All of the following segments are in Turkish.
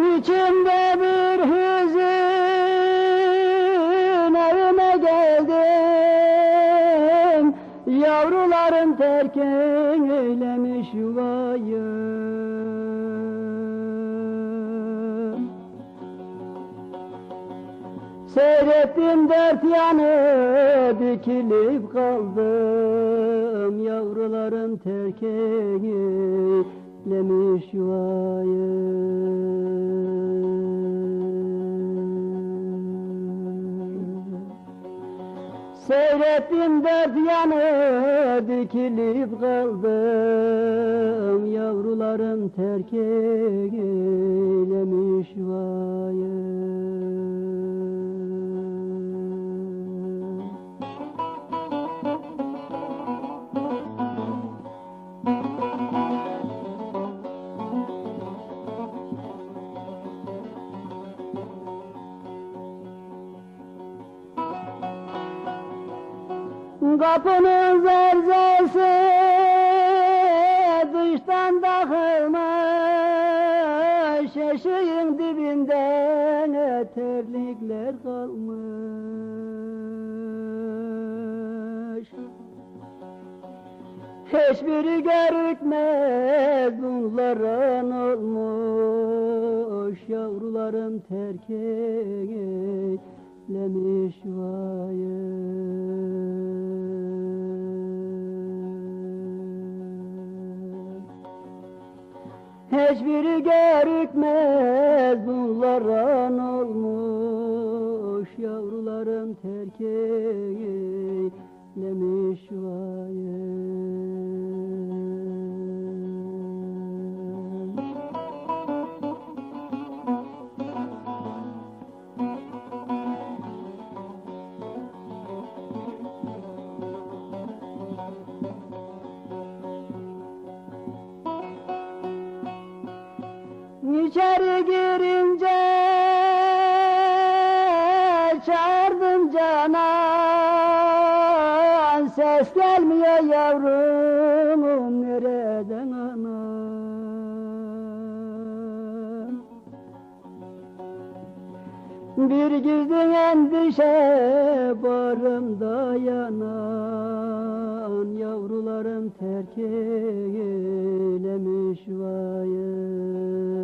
İçimde bir hüzün evime geldim. Yavrularım terk eylemiş yuvayı. Seyrettim dert yanı dikilip kaldım. Yavrularım terk eylemiş yuvayı Seyrettim dert yanı dikilip kaldım. Yavrularım terk eylemiş Kapının zerzesi dıştan takılmış. Eşiğin dibinden terlikler kalmış. Hiçbiri görükmez bunların olmuş. Yavrularım terk eylemiş vayı Hiçbiri görükmez bunların olmuş Yavrularım terk eylemiş vayı İçeri girince çağırdım canan. Ses gelmiyor yavrum nereden anam Bir girdin endişe barımda yanan. Yavrularım terk eylemiş vayı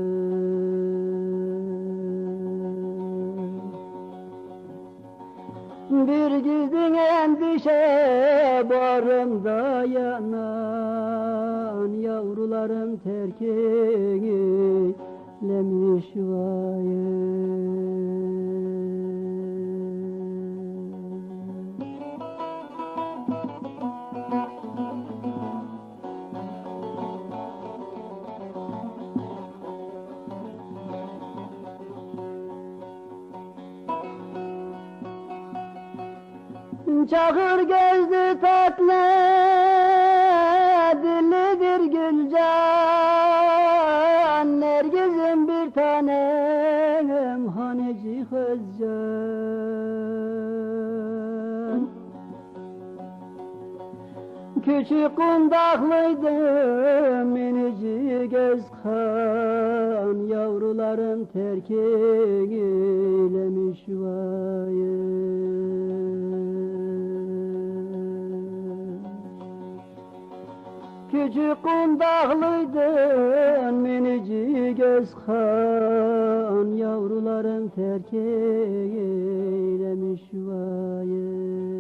Bir girdin endişe barımda yanan Yavrularım terk eylemiş vayı Çakır gözlü tatlı dillidir Gülcan. Nergiz'in bir tanem haneci Özcan. Küçük kundaklıydı minici göz kan Yavrularım terk Küçük kundaklıydın minici göz kan. Yavrularım terk eylemiş vayı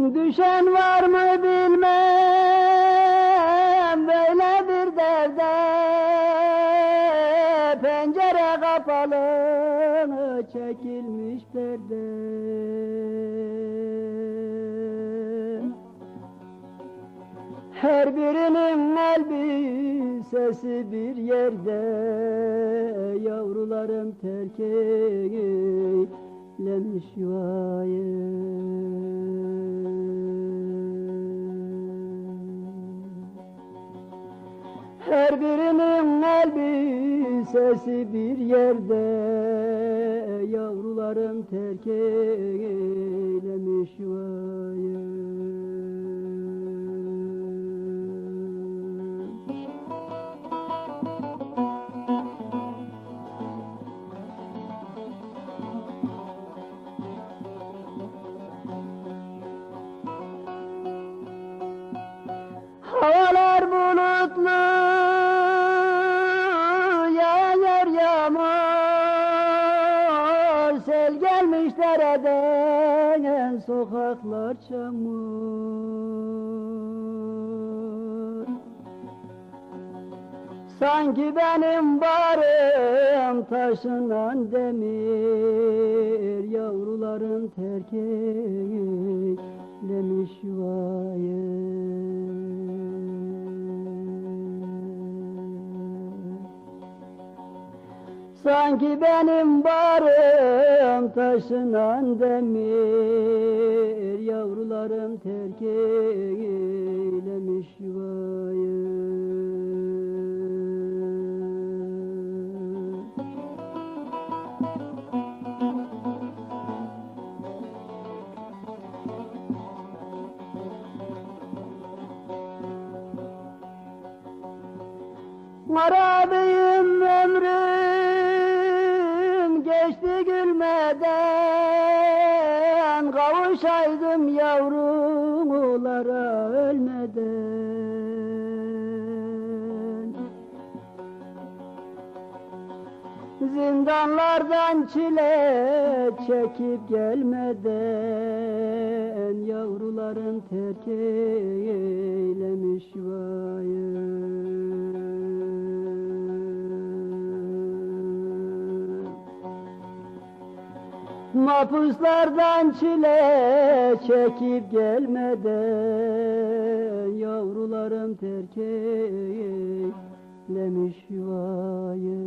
Düşen var mı bilmem. Böyle bir derde Pencere kapalı çekilmiş perde Her birinin elbisesi bir yerde Yavrularım terk eylemiş yuvayı Her birinin elbisesi bir yerde. Yavrularım terk eylemiş yuvayı dereden sokaklar çamur. Sanki benim barım taşınan demir Yavruların terk eylemiş yuvayı Sanki benim barım taşınan demir Yavrularım terk eylemiş yuvayı Marabiyim Kavuşaydım yavrulara ölmeden. Zindanlardan çile çekip gelmeden Yavruların terk eylemiş yuvayı Mapuslardan çile çekip gelmeden Yavrularım terk eylemiş yuvayı